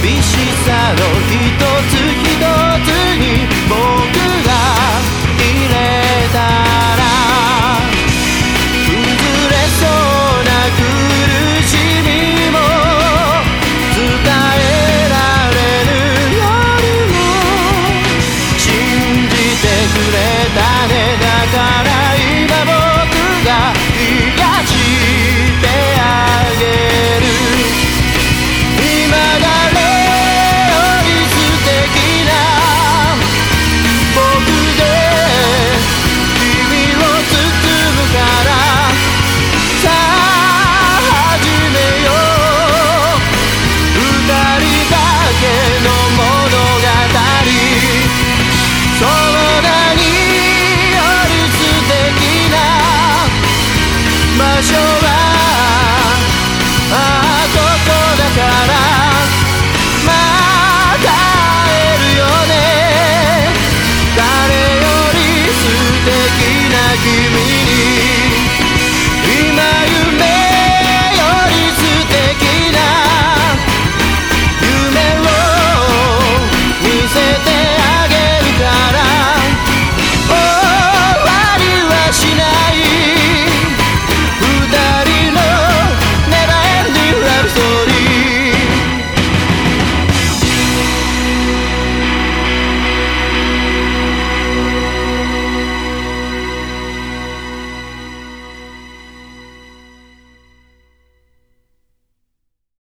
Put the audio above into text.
寂しさを一つ一つに